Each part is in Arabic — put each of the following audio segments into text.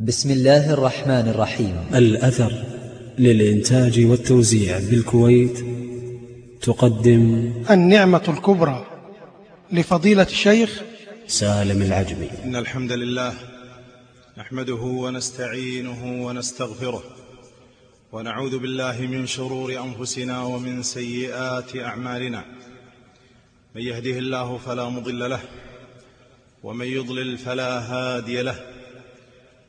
بسم الله الرحمن الرحيم. الأثر للإنتاج والتوزيع بالكويت تقدم النعمة الكبرى لفضيلة الشيخ سالم العجمي. إن الحمد لله نحمده ونستعينه ونستغفره ونعوذ بالله من شرور أنفسنا ومن سيئات أعمالنا. من يهده الله فلا مضل له ومن يضلل فلا هادي له.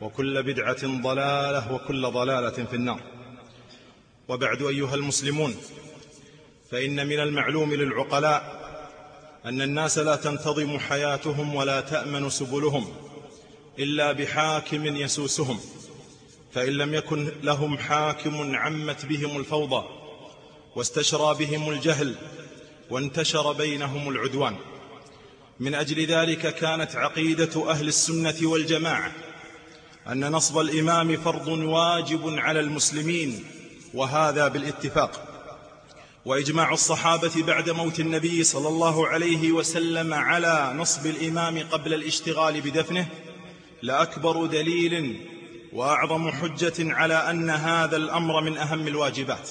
وكل بدعة ضلالة وكل ضلالة في النار. وبعد أيها المسلمون فإن من المعلوم للعقلاء أن الناس لا تنتظم حياتهم ولا تأمن سبلهم إلا بحاكم يسوسهم فإن لم يكن لهم حاكم عمت بهم الفوضى واستشرى بهم الجهل وانتشر بينهم العدوان. من أجل ذلك كانت عقيدة أهل السنة والجماعة أن نصب الإمام فرض واجب على المسلمين وهذا بالاتفاق. وإجماع الصحابة بعد موت النبي صلى الله عليه وسلم على نصب الإمام قبل الاشتغال بدفنه لأكبر دليل وأعظم حجة على أن هذا الأمر من أهم الواجبات.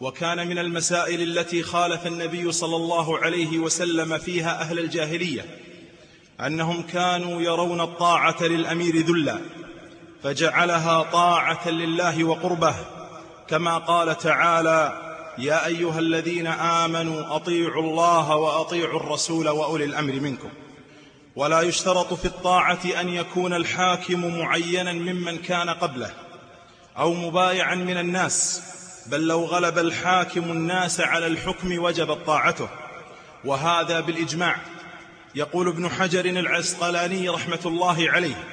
وكان من المسائل التي خالف النبي صلى الله عليه وسلم فيها أهل الجاهلية أنهم كانوا يرون الطاعة للأمير ذلا فجعلها طاعة لله وقربه. كما قال تعالى يا أيها الذين آمنوا أطيعوا الله وأطيعوا الرسول وأولي الأمر منكم. ولا يشترط في الطاعة أن يكون الحاكم معينا ممن كان قبله أو مبايعا من الناس بل لو غلب الحاكم الناس على الحكم وجبت طاعته. وهذا بالإجماع. يقول ابن حجر العسقلاني رحمة الله عليه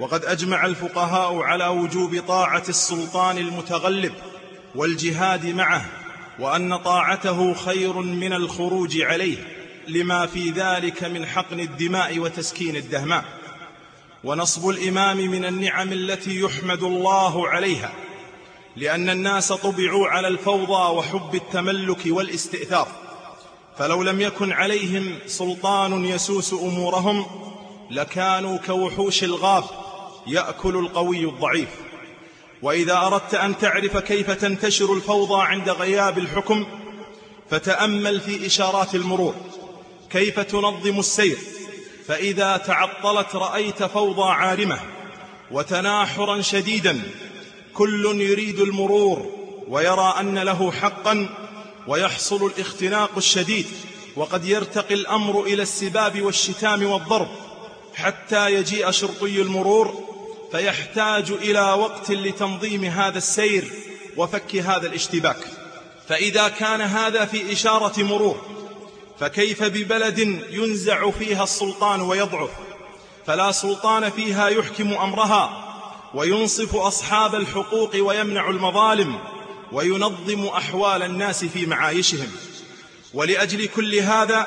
وقد أجمع الفقهاء على وجوب طاعة السلطان المتغلب والجهاد معه وأن طاعته خير من الخروج عليه لما في ذلك من حقن الدماء وتسكين الدهماء. ونصب الإمام من النعم التي يحمد الله عليها لأن الناس طبعوا على الفوضى وحب التملك والاستئثار. فلو لم يكن عليهم سلطان يسوس أمورهم لكانوا كوحوش الغاب يأكل القوي الضعيف. وإذا أردت أن تعرف كيف تنتشر الفوضى عند غياب الحكم فتأمل في إشارات المرور. كيف تنظم السير؟ فإذا تعطلت رأيت فوضى عارمة وتناحرا شديدا. كل يريد المرور ويرى أن له حقا ويحصل الاختناق الشديد وقد يرتقي الأمر إلى السباب والشتام والضرب. حتى يجيء شرطي المرور فيحتاج إلى وقت لتنظيم هذا السير وفك هذا الاشتباك. فإذا كان هذا في إشارة مرور فكيف ببلد ينزع فيها السلطان ويضعف؟ فلا سلطان فيها يحكم أمرها وينصف أصحاب الحقوق ويمنع المظالم. وينظم أحوال الناس في معايشهم. ولأجل كل هذا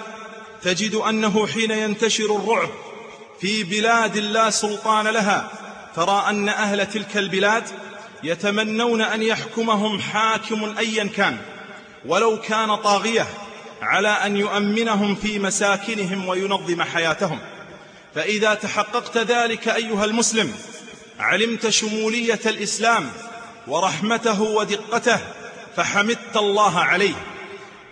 تجد أنه حين ينتشر الرعب في بلاد لا سلطان لها ترى أن أهل تلك البلاد يتمنون أن يحكمهم حاكم ايا كان. ولو كان طاغية على أن يؤمنهم في مساكنهم وينظم حياتهم. فإذا تحققت ذلك أيها المسلم علمت شمولية الإسلام ورحمته ودقته فحمدت الله عليه.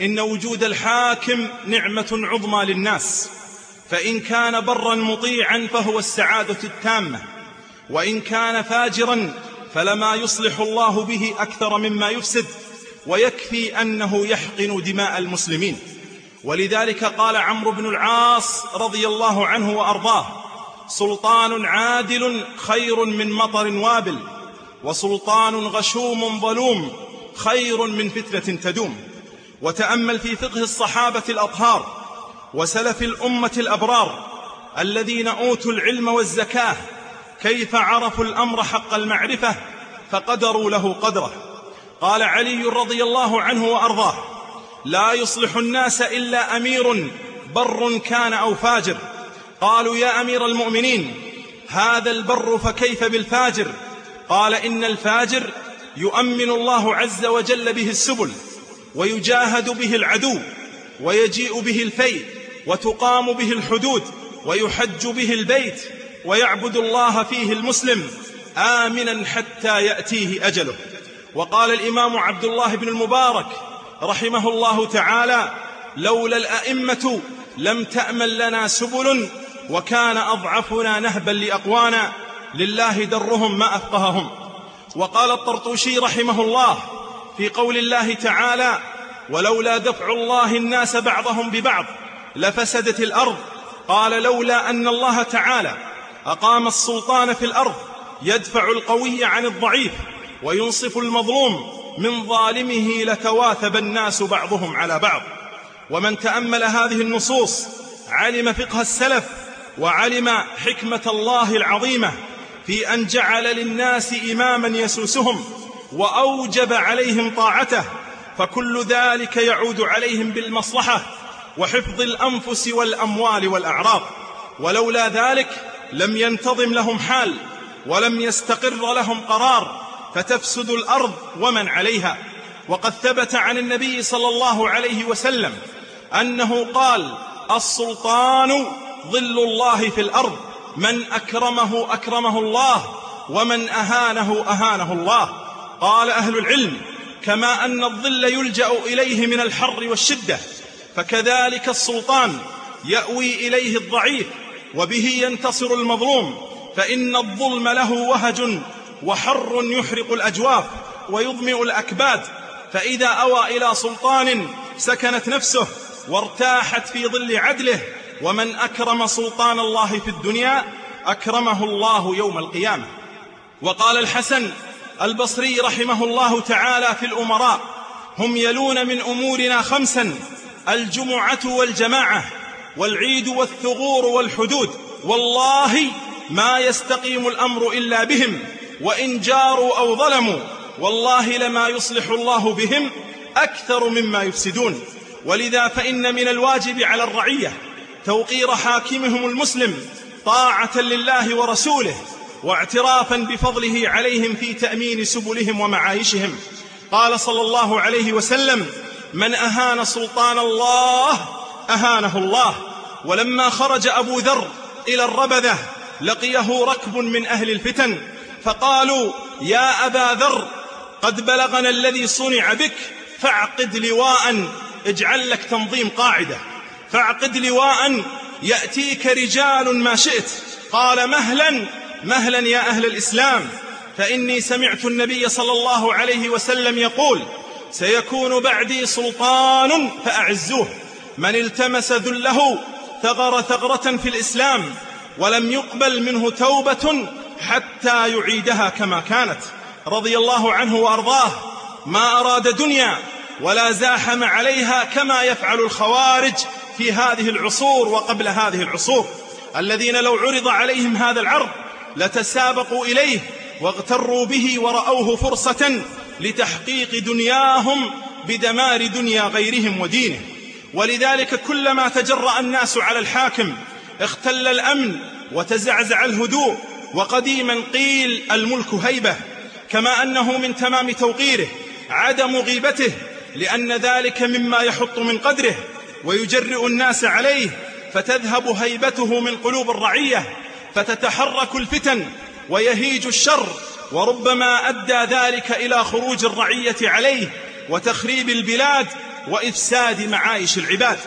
إن وجود الحاكم نعمة عظمى للناس فإن كان برا مطيعا فهو السعادة التامة وإن كان فاجرا فلما يصلح الله به أكثر مما يفسد ويكفي أنه يحقن دماء المسلمين. ولذلك قال عمرو بن العاص رضي الله عنه وأرضاه سلطان عادل خير من مطر وابل وسلطان غشوم ظلوم خير من فتنة تدوم. وتأمل في فقه الصحابة الأطهار وسلف الأمة الأبرار الذين أوتوا العلم والزكاة كيف عرفوا الأمر حق المعرفة فقدروا له قدره. قال علي رضي الله عنه وأرضاه لا يصلح الناس إلا أمير بر كان أو فاجر. قالوا يا أمير المؤمنين هذا البر فكيف بالفاجر؟ قال إن الفاجر يؤمن الله عز وجل به السبل ويجاهد به العدو ويجيء به الفيء وتقام به الحدود ويحج به البيت ويعبد الله فيه المسلم آمنا حتى يأتيه أجله. وقال الإمام عبد الله بن المبارك رحمه الله تعالى لولا الأئمة لم تأمن لنا سبل وكان أضعفنا نهبا لأقوانا لله درهم ما أفقههم. وقال الطرطوشي رحمه الله في قول الله تعالى ولولا دفع الله الناس بعضهم ببعض لفسدت الأرض قال لولا أن الله تعالى أقام السلطان في الأرض يدفع القوي عن الضعيف وينصف المظلوم من ظالمه لتواثب الناس بعضهم على بعض ومن تأمل هذه النصوص علم فقه السلف وعلم حكمة الله العظيمة في أن جعل للناس إماما يسوسهم وأوجب عليهم طاعته فكل ذلك يعود عليهم بالمصلحة وحفظ الأنفس والأموال والأعراض. ولولا ذلك لم ينتظم لهم حال ولم يستقر لهم قرار فتفسد الأرض ومن عليها. وقد ثبت عن النبي صلى الله عليه وسلم أنه قال السلطان ظل الله في الأرض. من أكرمه أكرمه الله ومن أهانه أهانه الله. قال أهل العلم كما أن الظل يلجأ إليه من الحر والشدة فكذلك السلطان يأوي إليه الضعيف وبه ينتصر المظلوم. فإن الظلم له وهج وحر يحرق الأجواف ويظمئ الأكباد. فإذا أوى إلى سلطان سكنت نفسه وارتاحت في ظل عدله ومن أكرم سلطان الله في الدنيا أكرمه الله يوم القيامة. وقال الحسن البصري رحمه الله تعالى في الأمراء هم يلون من أمورنا خمسا الجمعة والجماعة والعيد والثغور والحدود. والله ما يستقيم الأمر إلا بهم وإن جاروا أو ظلموا والله لما يصلح الله بهم أكثر مما يفسدون. ولذا فإن من الواجب على الرعية توقير حاكمهم المسلم طاعة لله ورسوله واعترافا بفضله عليهم في تأمين سبلهم ومعايشهم. قال صلى الله عليه وسلم من أهان سلطان الله أهانه الله. ولما خرج أبو ذر إلى الربذة لقيه ركب من أهل الفتن فقالوا يا أبا ذر قد بلغنا الذي صنع بك فاعقد لواء اجعل لك تنظيم قاعدة. فاعقد لواء يأتيك رجال ما شئت. قال مهلا مهلا يا أهل الإسلام فإني سمعت النبي صلى الله عليه وسلم يقول سيكون بعدي سلطان فأعزوه. من التمس ذله ثغر ثغرة في الإسلام ولم يقبل منه توبة حتى يعيدها كما كانت. رضي الله عنه وأرضاه ما أراد دنيا ولا زاحم عليها كما يفعل الخوارج في هذه العصور وقبل هذه العصور. الذين لو عرض عليهم هذا العرض لتسابقوا إليه واغتروا به ورأوه فرصة لتحقيق دنياهم بدمار دنيا غيرهم ودينه. ولذلك كلما تجرأ الناس على الحاكم اختل الأمن وتزعزع الهدوء وقديما قيل الملك هيبة كما أنه من تمام توقيره عدم غيبته لأن ذلك مما يحط من قدره. ويجرئ الناس عليه فتذهب هيبته من قلوب الرعية فتتحرك الفتن ويهيج الشر وربما أدى ذلك إلى خروج الرعية عليه وتخريب البلاد وإفساد معايش العباد.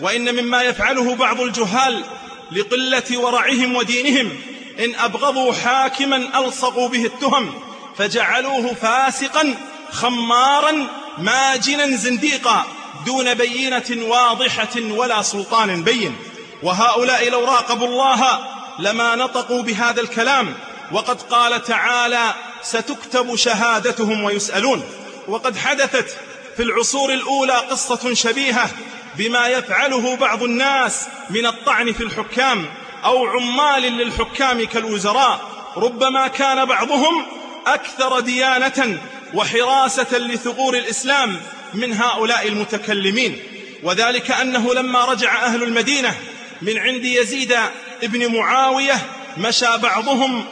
وإن مما يفعله بعض الجهال لقلة ورعهم ودينهم إن أبغضوا حاكما ألصقوا به التهم فجعلوه فاسقا خمارا ماجنا زنديقا. دون بينة واضحة ولا سلطان بين. وهؤلاء لو راقبوا الله لما نطقوا بهذا الكلام وقد قال تعالى ستكتب شهادتهم ويسألون وقد حدثت في العصور الأولى قصة شبيهة بما يفعله بعض الناس من الطعن في الحكام أو عمال للحكام كالوزراء. ربما كان بعضهم أكثر ديانة وحراسة لثغور الإسلام من هؤلاء المتكلمين. وذلك أنه لما رجع أهل المدينة من عند يزيد بن معاوية مشى بعضهم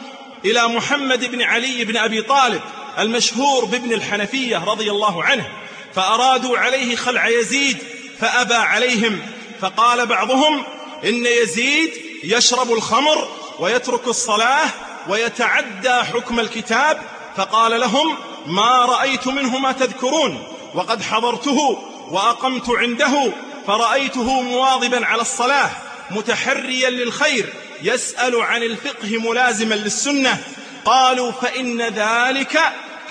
إلى محمد بن علي بن أبي طالب المشهور بابن الحنفية رضي الله عنه فأرادوا عليه خلع يزيد فأبى عليهم فقال بعضهم إن يزيد يشرب الخمر ويترك الصلاة ويتعدى حكم الكتاب فقال لهم ما رأيت منه ما تذكرون. وقد حضرته وأقمت عنده فرأيته مواظبا على الصلاة متحريا للخير يسأل عن الفقه ملازما للسنة. قالوا فإن ذلك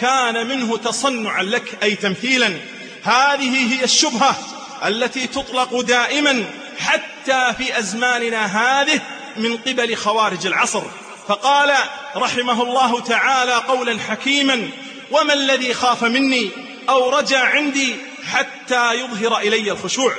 كان منه تصنعا لك أي تمثيلا. هذه هي الشبهة التي تطلق دائما حتى في أزماننا هذه من قبل خوارج العصر. فقال رحمه الله تعالى قولا حكيما وما الذي خاف مني؟ أو رجع عندي حتى يظهر إلي الخشوع.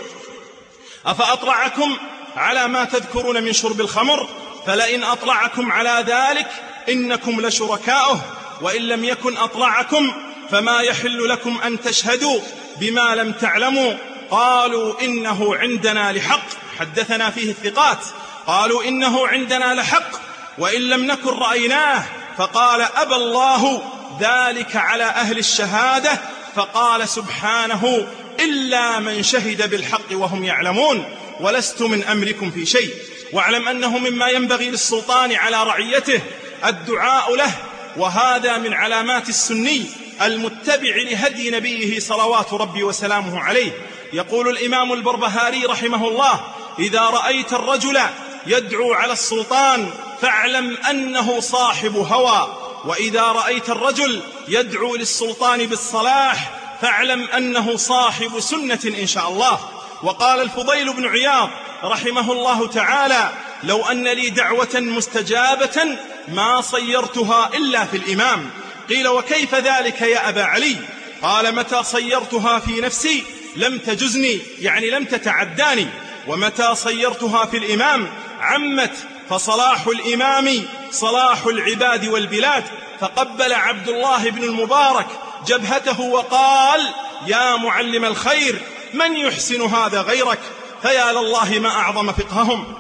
أفأطلعكم على ما تذكرون من شرب الخمر؟ فلئن أطلعكم على ذلك إنكم لشركاؤه وإن لم يكن أطلعكم فما يحل لكم أن تشهدوا بما لم تعلموا. قالوا إنه عندنا لحق. حدثنا فيه الثقات. قالوا إنه عندنا لحق وإن لم نكن رأيناه. فقال أبى الله ذلك على أهل الشهادة فقال سبحانه إلا من شهد بالحق وهم يعلمون ولست من أمركم في شيء. واعلم أنه مما ينبغي للسلطان على رعيته الدعاء له وهذا من علامات السني المتبع لهدي نبيه صلوات ربي وسلامه عليه. يقول الإمام البربهاري رحمه الله إذا رأيت الرجل يدعو على السلطان فاعلم أنه صاحب هوى. وإذا رأيت الرجل يدعو للسلطان بالصلاح فاعلم أنه صاحب سنة إن شاء الله. وقال الفضيل بن عياض رحمه الله تعالى لو أن لي دعوة مستجابة ما صيرتها إلا في الإمام. قيل وكيف ذلك يا أبا علي؟ قال متى صيرتها في نفسي لم تجزني يعني لم تتعداني. ومتى صيرتها في الإمام؟ عمت فصلاح الإمام صلاح العباد والبلاد. فقبل عبد الله بن المبارك جبهته وقال يا معلم الخير من يحسن هذا غيرك؟ فيا لله ما أعظم فقههم.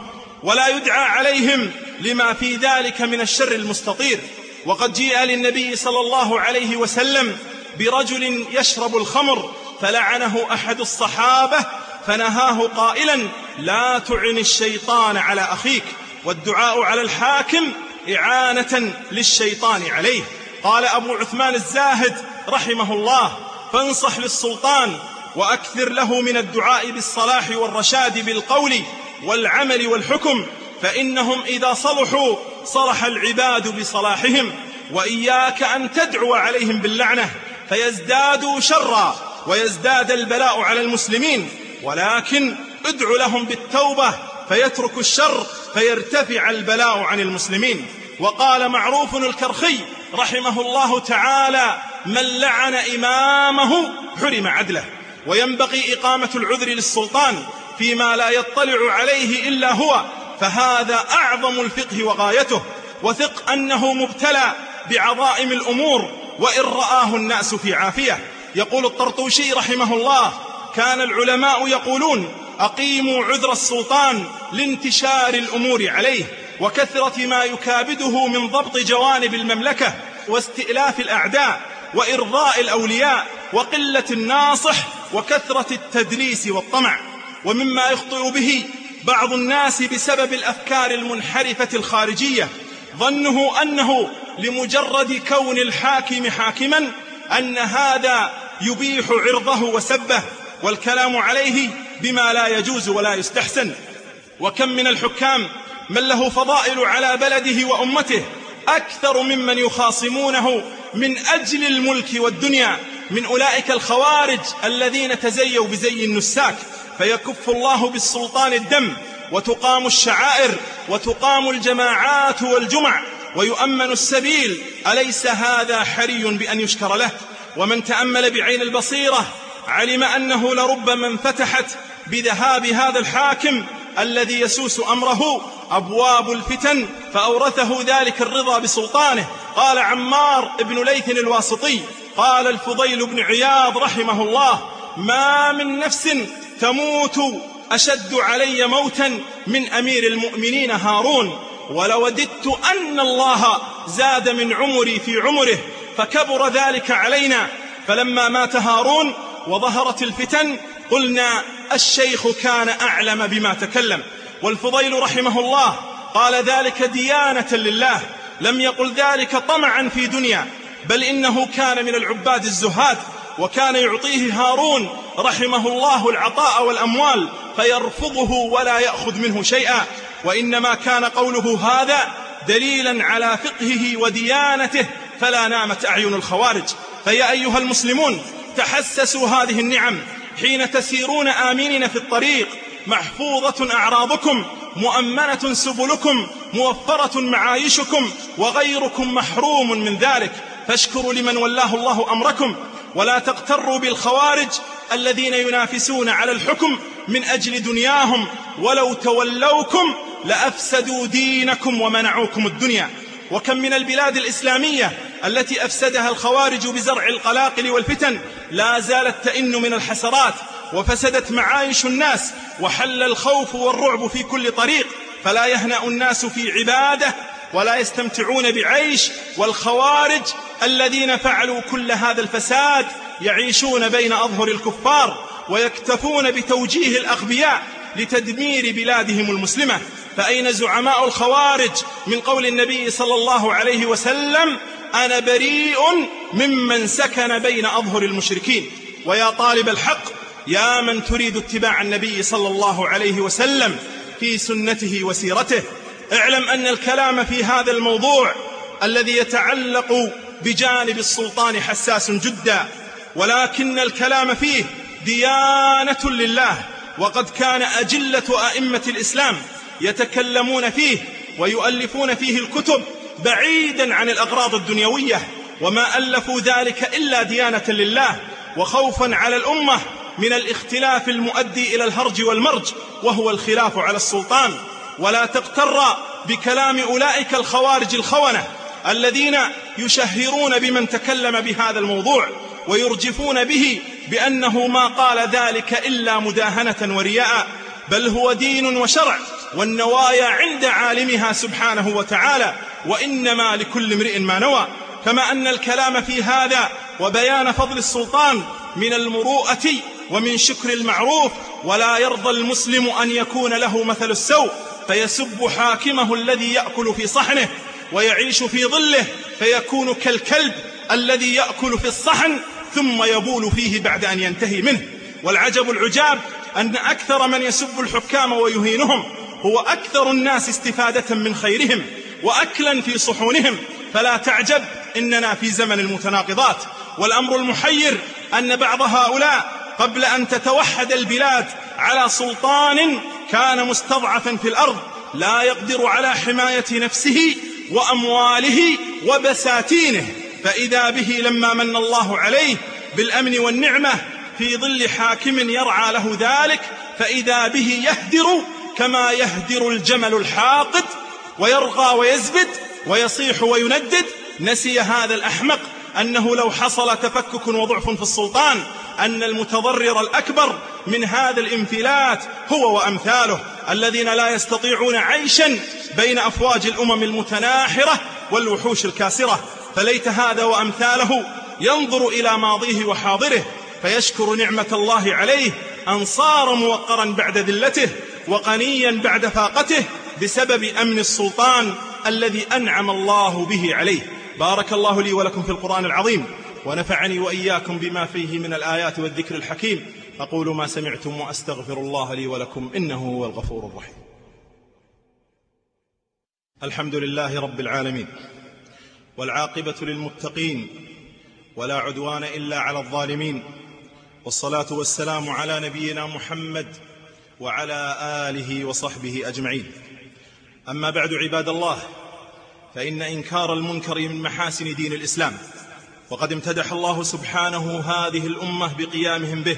ولا يدعى عليهم لما في ذلك من الشر المستطير. وقد جيء للنبي صلى الله عليه وسلم برجل يشرب الخمر فلعنه أحد الصحابة فنهاه قائلا لا تعن الشيطان على أخيك. والدعاء على الحاكم إعانة للشيطان عليه. قال أبو عثمان الزاهد رحمه الله فانصح للسلطان وأكثر له من الدعاء بالصلاح والرشاد بالقول والعمل والحكم فإنهم إذا صلحوا صلح العباد بصلاحهم وإياك أن تدعو عليهم باللعنة فيزدادوا شرا ويزداد البلاء على المسلمين ولكن ادع لهم بالتوبة فيترك الشر فيرتفع البلاء عن المسلمين. وقال معروف الكرخي رحمه الله تعالى من لعن إمامه حرم عدله. وينبغي إقامة العذر للسلطان فيما لا يطلع عليه إلا هو. فهذا أعظم الفقه وغايته. وثق أنه مبتلى بعظائم الأمور وإن رآه الناس في عافية. يقول الطرطوشي رحمه الله كان العلماء يقولون أقيموا عذر السلطان لانتشار الأمور عليه وكثرة ما يكابده من ضبط جوانب المملكة واستئلاف الأعداء وإرضاء الأولياء وقلة الناصح وكثرة التدليس والطمع. ومما يخطئ به بعض الناس بسبب الأفكار المنحرفة الخارجية ظنه أنه لمجرد كون الحاكم حاكما أن هذا يبيح عرضه وسبه والكلام عليه بما لا يجوز ولا يستحسن. وكم من الحكام من له فضائل على بلده وأمته أكثر ممن يخاصمونه من أجل الملك والدنيا من أولئك الخوارج الذين تزيوا بزي النساك. فيكف الله بالسلطان الدم وتقام الشعائر وتقام الجماعات والجمع ويؤمن السبيل. أليس هذا حري بأن يشكر له؟ ومن تأمل بعين البصيرة علم أنه لربما انفتحت بذهاب هذا الحاكم الذي يسوس أمره أبواب الفتن فأورثه ذلك الرضا بسلطانه. قال عمار بن ليث الواسطي قال الفضيل بن عياض رحمه الله ما من نفس تموت أشد علي موتا من أمير المؤمنين هارون ولوددت أن الله زاد من عمري في عمره فكبر ذلك علينا. فلما مات هارون وظهرت الفتن قلنا الشيخ كان أعلم بما تكلم. والفضيل رحمه الله قال ذلك ديانة لله. لم يقل ذلك طمعا في دنيا. بل إنه كان من العباد الزهاد. وكان يعطيه هارون رحمه الله العطاء والأموال فيرفضه ولا يأخذ منه شيئا. وإنما كان قوله هذا دليلا على فقهه وديانته فلا نامت أعين الخوارج. فيا أيها المسلمون تحسسوا هذه النعم. حين تسيرون آمنين في الطريق محفوظة أعراضكم مؤمنة سبلكم موفرة معايشكم وغيركم محروم من ذلك. فاشكروا لمن ولاه الله أمركم. ولا تغتروا بالخوارج الذين ينافسون على الحكم من أجل دنياهم. ولو تولوكم لأفسدوا دينكم ومنعوكم الدنيا. وكم من البلاد الإسلامية التي أفسدها الخوارج بزرع القلاقل والفتن لا زالت تئن من الحسرات وفسدت معايش الناس وحل الخوف والرعب في كل طريق. فلا يهنأ الناس في عبادة ولا يستمتعون بعيش. والخوارج الذين فعلوا كل هذا الفساد يعيشون بين أظهر الكفار ويكتفون بتوجيه الأغبياء لتدمير بلادهم المسلمة. فأين زعماء الخوارج من قول النبي صلى الله عليه وسلم؟ أنا بريء ممن سكن بين أظهر المشركين. ويا طالب الحق يا من تريد اتباع النبي صلى الله عليه وسلم في سنته وسيرته. اعلم أن الكلام في هذا الموضوع الذي يتعلق بجانب السلطان حساس جدا ولكن الكلام فيه ديانة لله وقد كان أجلة أئمة الإسلام يتكلمون فيه ويؤلفون فيه الكتب بعيدا عن الأغراض الدنيوية وما ألفوا ذلك إلا ديانة لله وخوفا على الأمة من الاختلاف المؤدي إلى الهرج والمرج وهو الخلاف على السلطان. ولا تغتر بكلام أولئك الخوارج الخونة الذين يشهرون بمن تكلم بهذا الموضوع ويرجفون به بأنه ما قال ذلك إلا مداهنة ورياء. بل هو دين وشرع والنوايا عند عالمها سبحانه وتعالى وإنما لكل امرئ ما نوى. كما أن الكلام في هذا وبيان فضل السلطان من المروءة ومن شكر المعروف ولا يرضى المسلم أن يكون له مثل السوء فيسب حاكمه الذي يأكل في صحنه ويعيش في ظله فيكون كالكلب الذي يأكل في الصحن ثم يبول فيه بعد أن ينتهي منه. والعجب العجاب أن أكثر من يسب الحكام ويهينهم هو أكثر الناس استفادة من خيرهم وأكلا في صحونهم. فلا تعجب إننا في زمن المتناقضات. والأمر المحير أن بعض هؤلاء قبل أن تتوحد البلاد على سلطان كان مستضعفا في الأرض لا يقدر على حماية نفسه وأمواله وبساتينه. فإذا به لما من الله عليه بالأمن والنعمة في ظل حاكم يرعى له ذلك فإذا به يهدر كما يهدر الجمل الحاقد ويرغى ويزبد ويصيح ويندد. نسي هذا الأحمق أنه لو حصل تفكك وضعف في السلطان أن المتضرر الأكبر من هذا الإنفلات هو وأمثاله الذين لا يستطيعون عيشا بين أفواج الأمم المتناحرة والوحوش الكاسرة. فليت هذا وأمثاله ينظر إلى ماضيه وحاضره فيشكر نعمة الله عليه أن صار موقرا بعد ذلته وقنيا بعد فاقته بسبب أمن السلطان الذي أنعم الله به عليه. بارك الله لي ولكم في القرآن العظيم ونفعني وإياكم بما فيه من الآيات والذكر الحكيم. أقول ما سمعتم وأستغفر الله لي ولكم إنه هو الغفور الرحيم. الحمد لله رب العالمين والعاقبة للمتقين ولا عدوان إلا على الظالمين والصلاة والسلام على نبينا محمد وعلى آله وصحبه أجمعين. أما بعد عباد الله فإن إنكار المنكر من محاسن دين الإسلام وقد امتدح الله سبحانه هذه الأمة بقيامهم به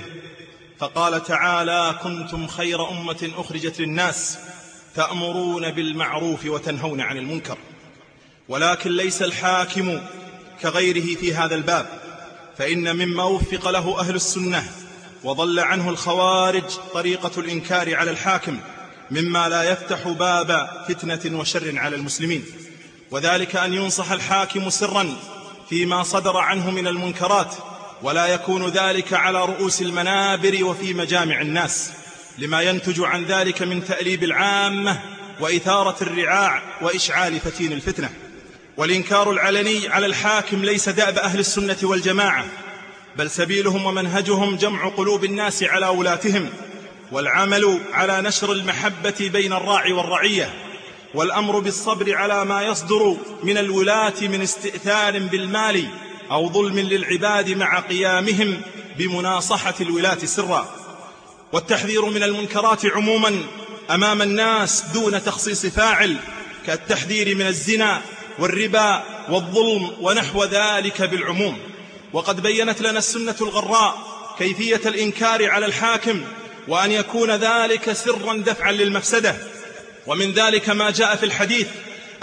فقال تعالى كنتم خير أمة أخرجت للناس تأمرون بالمعروف وتنهون عن المنكر ولكن ليس الحاكم كغيره في هذا الباب فإن مما وفق له أهل السنة وضل عنه الخوارج طريقة الإنكار على الحاكم مما لا يفتح باب فتنة وشر على المسلمين. وذلك أن ينصح الحاكم سرا فيما صدر عنه من المنكرات ولا يكون ذلك على رؤوس المنابر وفي مجامع الناس لما ينتج عن ذلك من تأليب العامة وإثارة الرعاع وإشعال فتين الفتنة. والإنكار العلني على الحاكم ليس دأب أهل السنة والجماعة بل سبيلهم ومنهجهم جمع قلوب الناس على ولاتهم والعمل على نشر المحبة بين الراعي والرعية والأمر بالصبر على ما يصدر من الولاة من استئثار بالمال أو ظلم للعباد مع قيامهم بمناصحة الولاة سرًا. والتحذير من المنكرات عموما أمام الناس دون تخصيص فاعل كالتحذير من الزنا والربا والظلم ونحو ذلك بالعموم. وقد بينت لنا السنة الغراء كيفية الإنكار على الحاكم وأن يكون ذلك سرا دفعا للمفسدة. ومن ذلك ما جاء في الحديث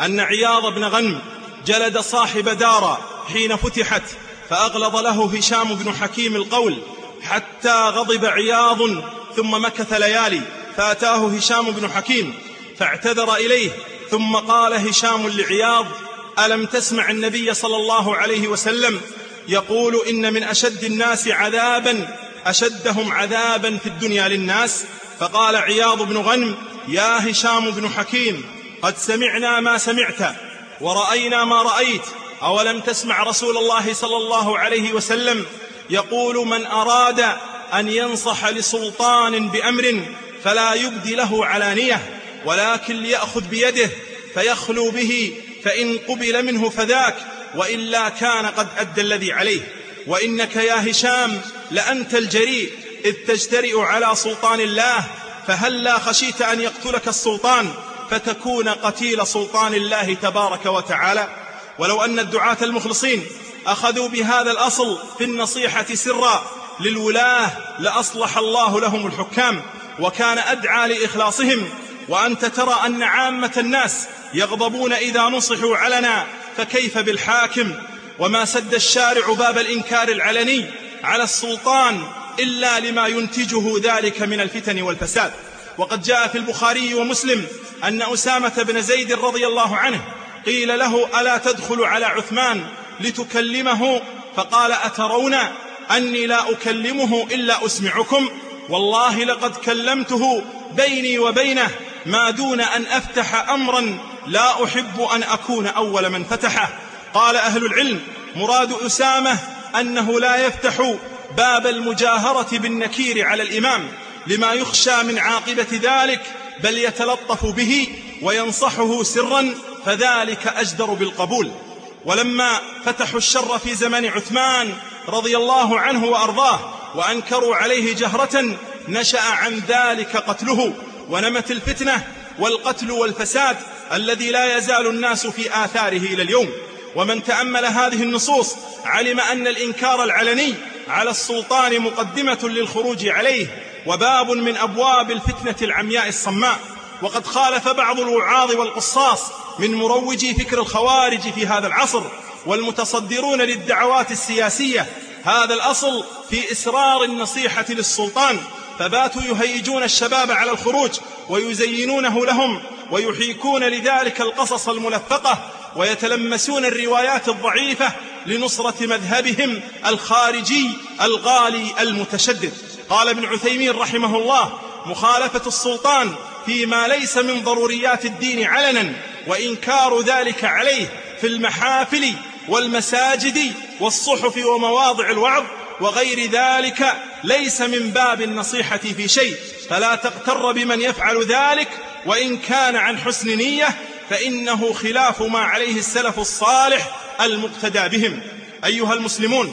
أن عياض بن غنم جلد صاحب دار حين فتحت فأغلظ له هشام بن حكيم القول حتى غضب عياض ثم مكث ليالي. فأتاه هشام بن حكيم فاعتذر إليه ثم قال هشام لعياض ألم تسمع النبي صلى الله عليه وسلم يقول إن من أشد الناس عذابا أشدهم عذابا في الدنيا للناس؟ فقال عياض بن غنم يا هشام بن حكيم قد سمعنا ما سمعت ورأينا ما رأيت أولم تسمع رسول الله صلى الله عليه وسلم يقول من أراد أن ينصح لسلطان بأمر فلا يبدي له علانية؟ ولكن ليأخذ بيده فيخلو به فإن قبل منه فذاك وإلا كان قد أدى الذي عليه. وإنك يا هشام لأنت الجريء إذ تجترئ على سلطان الله فهلا خشيت أن يقتلك السلطان فتكون قتيل سلطان الله تبارك وتعالى؟ ولو أن الدعاة المخلصين أخذوا بهذا الأصل في النصيحة سرا للولاة لأصلح الله لهم الحكام وكان أدعى لإخلاصهم وأنت ترى أن عامة الناس يغضبون إذا نصحوا علنا فكيف بالحاكم؟ وما سد الشارع باب الإنكار العلني على السلطان إلا لما ينتجه ذلك من الفتن والفساد. وقد جاء في البخاري ومسلم أن أسامة بن زيد رضي الله عنه قيل له ألا تدخل على عثمان لتكلمه؟ فقال أترون أني لا أكلمه إلا أسمعكم؟ والله لقد كلمته بيني وبينه ما دون أن أفتح أمرا لا أحب أن أكون أول من فتحه. قال أهل العلم مراد أسامة أنه لا يفتح باب المجاهرة بالنكير على الإمام لما يخشى من عاقبة ذلك بل يتلطف به وينصحه سرا فذلك أجدر بالقبول. ولما فتحوا الشر في زمن عثمان رضي الله عنه وأرضاه وأنكروا عليه جهرة نشأ عن ذلك قتله. ونمت الفتنة والقتل والفساد الذي لا يزال الناس في آثاره إلى اليوم. ومن تأمل هذه النصوص علم أن الإنكار العلني على السلطان مقدمة للخروج عليه وباب من أبواب الفتنة العمياء الصماء. وقد خالف بعض الوعاظ والقصاص من مروجي فكر الخوارج في هذا العصر والمتصدرون للدعوات السياسية. هذا الأصل في اسرار النصيحة للسلطان. فباتوا يهيجون الشباب على الخروج ويزينونه لهم ويحيكون لذلك القصص الملفقة ويتلمسون الروايات الضعيفة لنصرة مذهبهم الخارجي الغالي المتشدد. قال ابن عثيمين رحمه الله مخالفة السلطان فيما ليس من ضروريات الدين علنا وإنكار ذلك عليه في المحافل والمساجد والصحف ومواضع الوعظ وغير ذلك ليس من باب النصيحة في شيء. فلا تغتر بمن يفعل ذلك وإن كان عن حسن نية فإنه خلاف ما عليه السلف الصالح المقتدى بهم. أيها المسلمون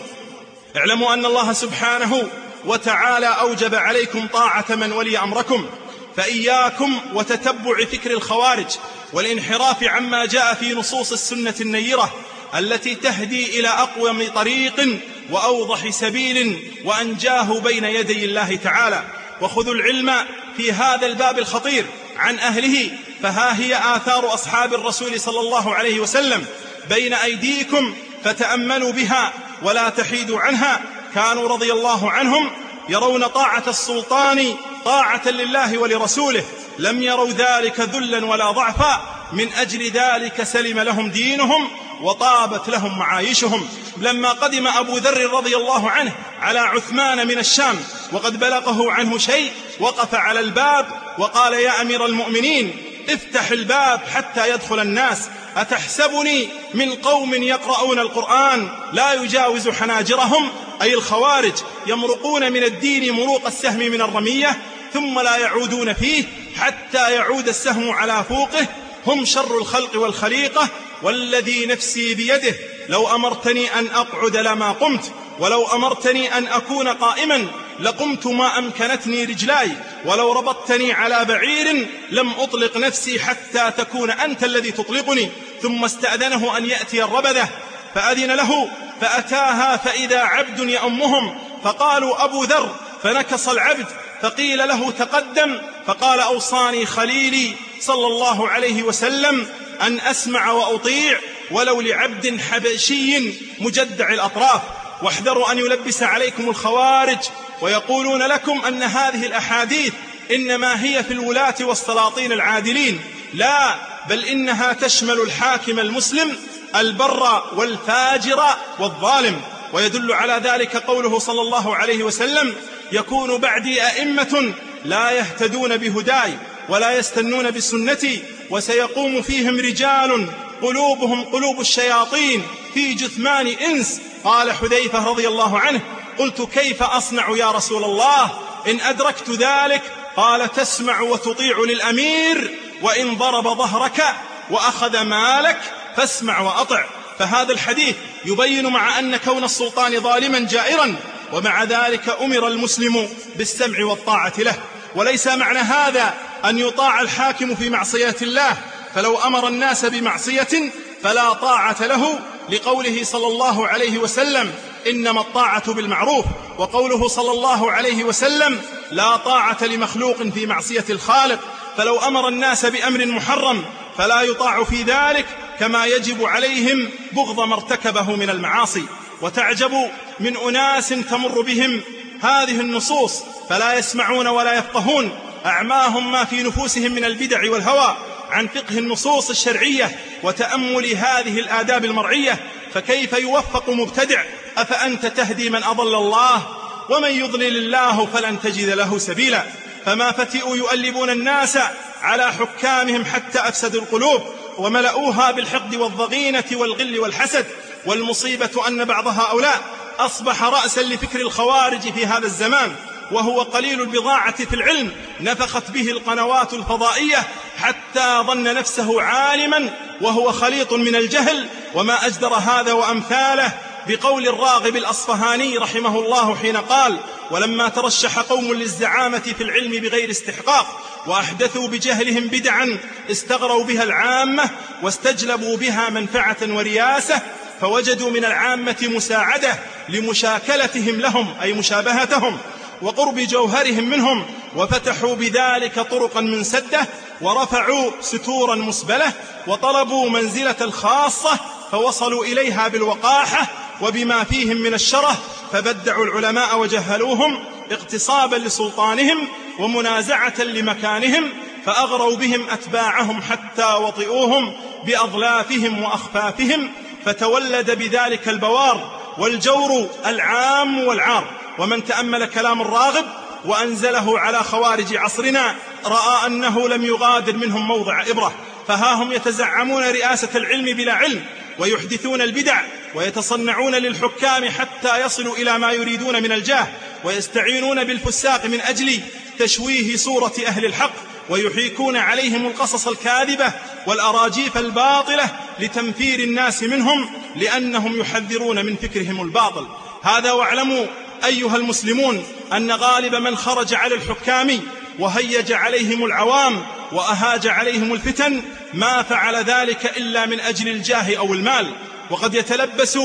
اعلموا أن الله سبحانه وتعالى أوجب عليكم طاعة من ولي أمركم فإياكم وتتبع فكر الخوارج والانحراف عما جاء في نصوص السنة النيرة التي تهدي إلى أقوم طريق وأوضح سبيل وأنجاه بين يدي الله تعالى. وخذوا العلم في هذا الباب الخطير عن أهله فها هي آثار أصحاب الرسول صلى الله عليه وسلم. بين أيديكم فتأملوا بها ولا تحيدوا عنها. كانوا رضي الله عنهم يرون طاعة السلطان طاعة لله ولرسوله. لم يروا ذلك ذلا ولا ضعفا. من أجل ذلك سلم لهم دينهم وطابت لهم معايشهم لما قدم أبو ذر رضي الله عنه على عثمان من الشام وقد بلغه عنه شيء وقف على الباب وقال يا أمير المؤمنين افتح الباب حتى يدخل الناس أتحسبني من قوم يقرؤون القرآن لا يجاوز حناجرهم؟ أي الخوارج يمرقون من الدين مروق السهم من الرمية ثم لا يعودون فيه حتى يعود السهم على فوقه هم شر الخلق والخليقة والذي نفسي بيده لو أمرتني أن أقعد لما قمت ولو أمرتني أن أكون قائما لقمت ما أمكنتني رجلاي ولو ربطتني على بعير لم أطلق نفسي حتى تكون أنت الذي تطلقني. ثم استأذنه أن يأتي الربذة فأذن له فأتاها فإذا عبد يأمهم. فقالوا أبو ذر فنكص العبد فقيل له تقدم فقال أوصاني خليلي صلى الله عليه وسلم أن أسمع وأطيع ولو لعبد حبشي مجدع الأطراف. واحذروا أن يلبس عليكم الخوارج ويقولون لكم أن هذه الأحاديث إنما هي في الولاة والسلاطين العادلين. لا بل إنها تشمل الحاكم المسلم البر والفاجر والظالم. ويدل على ذلك قوله صلى الله عليه وسلم يكون بعدي أئمة لا يهتدون بهداي. ولا يستنون بسنتي وسيقوم فيهم رجال قلوبهم قلوب الشياطين في جثمان إنس. قال حذيفة رضي الله عنه قلت كيف أصنع يا رسول الله؟ إن أدركت ذلك قال تسمع وتطيع للأمير وإن ضرب ظهرك وأخذ مالك فاسمع وأطع. فهذا الحديث يبين مع أن كون السلطان ظالما جائرا ومع ذلك أمر المسلم بالسمع والطاعة له. وليس معنى هذا أن يطاع الحاكم في معصية الله فلو أمر الناس بمعصية فلا طاعة له لقوله صلى الله عليه وسلم إنما الطاعة بالمعروف وقوله صلى الله عليه وسلم لا طاعة لمخلوق في معصية الخالق فلو أمر الناس بأمر محرم فلا يطاع في ذلك كما يجب عليهم بغض ما ارتكبه من المعاصي. وتعجب من أناس تمر بهم هذه النصوص فلا يسمعون ولا يفقهون. أعماهم ما في نفوسهم من البدع والهوى عن فقه النصوص الشرعية وتأمل هذه الآداب المرعية فكيف يوفق مبتدع؟ أفأنت تهدي من أضل الله؟ ومن يضلل الله فلن تجد له سبيلا. فما فتئوا يؤلبون الناس على حكامهم حتى أفسدوا القلوب وملؤوها بالحقد والضغينة والغل والحسد. والمصيبة أن بعض هؤلاء أصبح رأسا لفكر الخوارج في هذا الزمان. وهو قليل البضاعة في العلم نفخت به القنوات الفضائية حتى ظن نفسه عالما وهو خليط من الجهل وما أجدر هذا وأمثاله بقول الراغب الأصفهاني رحمه الله حين قال ولما ترشح قوم للزعامة في العلم بغير استحقاق وأحدثوا بجهلهم بدعا استغروا بها العامة واستجلبوا بها منفعة ورياسة فوجدوا من العامة مساعدة لمشاكلتهم لهم أي مشابهتهم وقرب جوهرهم منهم وفتحوا بذلك طرقا من سدة ورفعوا ستورا مسبلة وطلبوا منزلة الخاصة فوصلوا إليها بالوقاحة وبما فيهم من الشره فبدعوا العلماء وجهلوهم اغتصابا لسلطانهم ومنازعة لمكانهم فأغروا بهم أتباعهم حتى وطئوهم باضلافهم وأخفافهم فتولد بذلك البوار والجور العام والعار. ومن تأمل كلام الراغب وأنزله على خوارج عصرنا رأى أنه لم يغادر منهم موضع إبرة فها هم يتزعمون رئاسة العلم بلا علم ويحدثون البدع ويتصنعون للحكام حتى يصلوا إلى ما يريدون من الجاه ويستعينون بالفساق من أجل تشويه صورة أهل الحق ويحيكون عليهم القصص الكاذبة والأراجيف الباطلة لتنفير الناس منهم لأنهم يحذرون من فكرهم الباطل. هذا واعلموا أيها المسلمون أن غالب من خرج على الحكام وهيج عليهم العوام وأهاج عليهم الفتن ما فعل ذلك إلا من أجل الجاه أو المال وقد يتلبس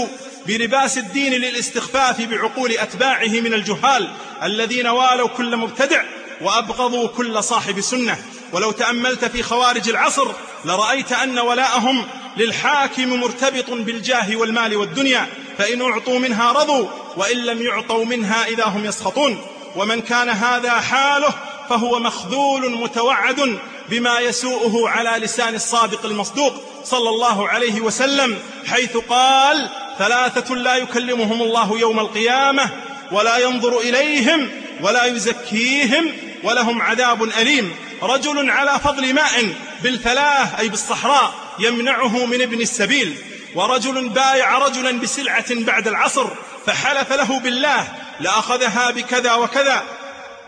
بلباس الدين للاستخفاف بعقول أتباعه من الجهال الذين والوا كل مبتدع وأبغضوا كل صاحب سنة. ولو تأملت في خوارج العصر لرأيت أن ولاءهم للحاكم مرتبط بالجاه والمال والدنيا فإن أعطوا منها رضوا وإن لم يعطوا منها إذا هم يسخطون. ومن كان هذا حاله فهو مخذول متوعد بما يسوءه على لسان الصادق المصدوق صلى الله عليه وسلم حيث قال ثلاثة لا يكلمهم الله يوم القيامة ولا ينظر إليهم ولا يزكيهم ولهم عذاب أليم. رجل على فضل ماء بالفلاة أي بالصحراء يمنعه من ابن السبيل. ورجل بايع رجلا بسلعة بعد العصر فحلف له بالله لأخذها بكذا وكذا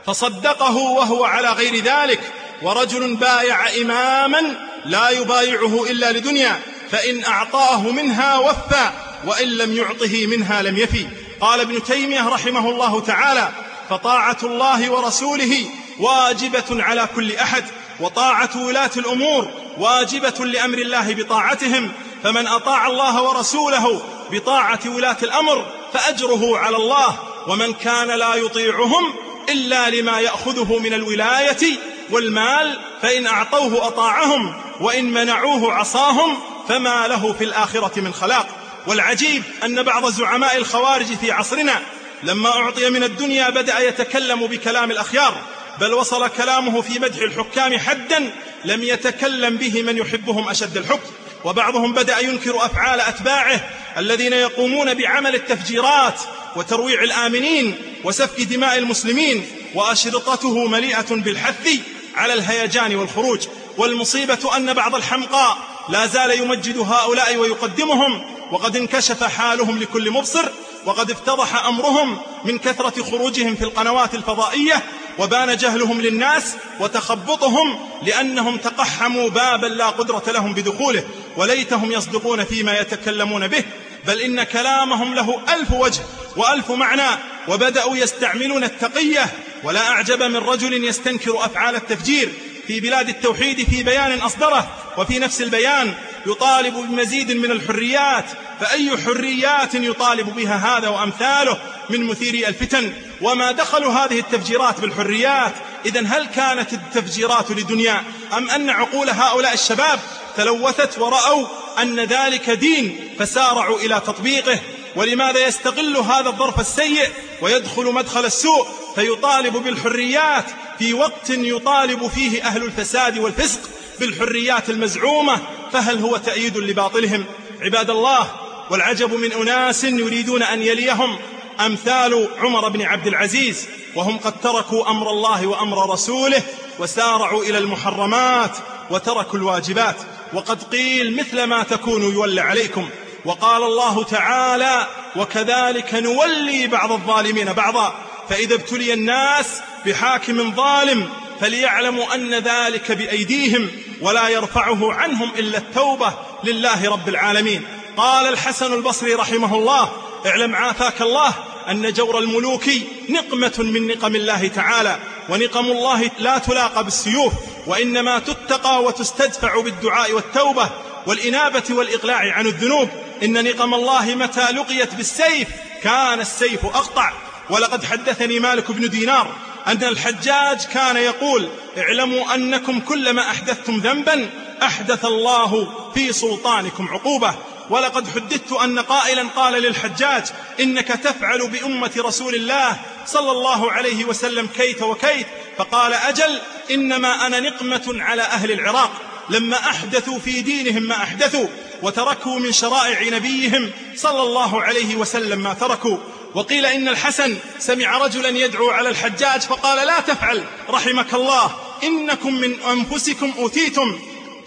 فصدقه وهو على غير ذلك ورجل بايع إماما لا يبايعه إلا لدنيا فإن أعطاه منها وفى وإن لم يعطه منها لم يفي. قال ابن تيمية رحمه الله تعالى فطاعة الله ورسوله واجبة على كل أحد وطاعة ولاة الأمور واجبة لأمر الله بطاعتهم فمن أطاع الله ورسوله بطاعة ولاة الأمر فأجره على الله ومن كان لا يطيعهم إلا لما يأخذه من الولاية والمال فإن أعطوه أطاعهم وإن منعوه عصاهم فما له في الآخرة من خلاق. والعجيب أن بعض زعماء الخوارج في عصرنا لما أعطي من الدنيا بدأ يتكلم بكلام الأخيار بل وصل كلامه في مدح الحكام حدا لم يتكلم به من يحبهم أشد الحب وبعضهم بدأ ينكر أفعال أتباعه الذين يقومون بعمل التفجيرات وترويع الآمنين وسفك دماء المسلمين وأشرطته مليئة بالحث على الهيجان والخروج. والمصيبة أن بعض الحمقى لا زال يمجد هؤلاء ويقدمهم وقد انكشف حالهم لكل مبصر وقد افتضح أمرهم من كثرة خروجهم في القنوات الفضائية وبان جهلهم للناس وتخبطهم لأنهم تقحموا بابا لا قدرة لهم بدخوله وليتهم يصدقون فيما يتكلمون به بل إن كلامهم له ألف وجه وألف معنى وبدأوا يستعملون التقية ولا أعجب من رجل يستنكر أفعال التفجير في بلاد التوحيد في بيان أصدره وفي نفس البيان يطالب بمزيد من الحريات فأي حريات يطالب بها هذا وأمثاله؟ من مثيري الفتن. وما دخل هذه التفجيرات بالحريات. إذا هل كانت التفجيرات لدنيا أم أن عقول هؤلاء الشباب تلوثت ورأوا أن ذلك دين فسارعوا إلى تطبيقه؟ ولماذا يستغل هذا الظرف السيء ويدخل مدخل السوء فيطالب بالحريات في وقت يطالب فيه أهل الفساد والفسق بالحريات المزعومة؟ فهل هو تأييد لباطلهم؟ عباد الله والعجب من أناس يريدون أن يليهم أمثال عمر بن عبد العزيز وهم قد تركوا أمر الله وأمر رسوله وسارعوا إلى المحرمات وتركوا الواجبات وقد قيل مثل ما تكونوا يولى عليكم. وقال الله تعالى وكذلك نولي بعض الظالمين بعضا فإذا ابتلي الناس بحاكم ظالم فليعلموا أن ذلك بأيديهم ولا يرفعه عنهم إلا التوبة لله رب العالمين. قال الحسن البصري رحمه الله اعلم عافاك الله أن جور الملوك نقمة من نقم الله تعالى ونقم الله لا تلاقى بالسيوف وإنما تتقى وتستدفع بالدعاء والتوبة والإنابة والإقلاع عن الذنوب. إن نقم الله متى لقيت بالسيف كان السيف أقطع. ولقد حدثني مالك بن دينار أن الحجاج كان يقول اعلموا أنكم كلما أحدثتم ذنبا أحدث الله في سلطانكم عقوبة. ولقد حدثت أن قائلا قال للحجاج إنك تفعل بأمة رسول الله صلى الله عليه وسلم كيت وكيت. فقال أجل إنما أنا نقمة على أهل العراق. لما أحدثوا في دينهم ما أحدثوا وتركوا من شرائع نبيهم صلى الله عليه وسلم ما تركوا. وقيل إن الحسن سمع رجلا يدعو على الحجاج فقال لا تفعل رحمك الله إنكم من أنفسكم أوتيتم.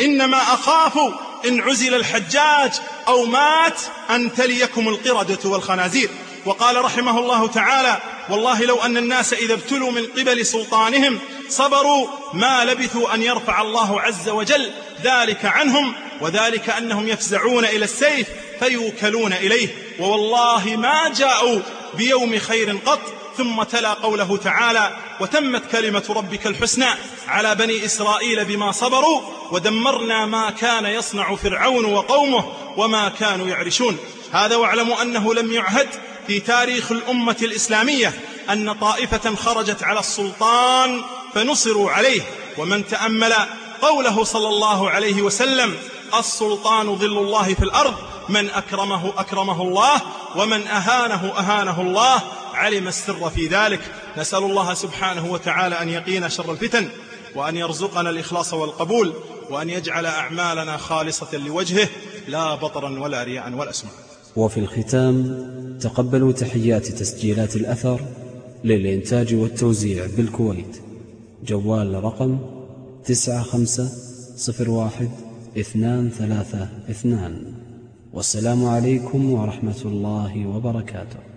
إنما أخاف إن عزل الحجاج أو مات أن تليكم القردة والخنازير. وقال رحمه الله تعالى والله لو أن الناس إذا ابتلوا من قبل سلطانهم صبروا ما لبثوا أن يرفع الله عز وجل ذلك عنهم وذلك أنهم يفزعون إلى السيف فيوكلون إليه. ووالله ما جاءوا بيوم خير قط ثم تلا قوله تعالى وتمت كلمة ربك الحسنى على بني إسرائيل بما صبروا ودمرنا ما كان يصنع فرعون وقومه وما كانوا يعرشون. هذا واعلموا أنه لم يعهد في تاريخ الأمة الإسلامية أن طائفة خرجت على السلطان فنصروا عليه. ومن تأمل قوله صلى الله عليه وسلم السلطان ظل الله في الأرض من أكرمه أكرمه الله ومن أهانه أهانه الله علم السر في ذلك. نسأل الله سبحانه وتعالى أن يقينا شر الفتن وأن يرزقنا الإخلاص والقبول وأن يجعل أعمالنا خالصة لوجهه لا بطرا ولا رياء ولا اسما وفي الختام تقبلوا تحيات تسجيلات الأثر للإنتاج والتوزيع بالكويت. جوال رقم تسعة خمسة صفر واحد اثنان ثلاثة اثنان. والسلام عليكم ورحمة الله وبركاته.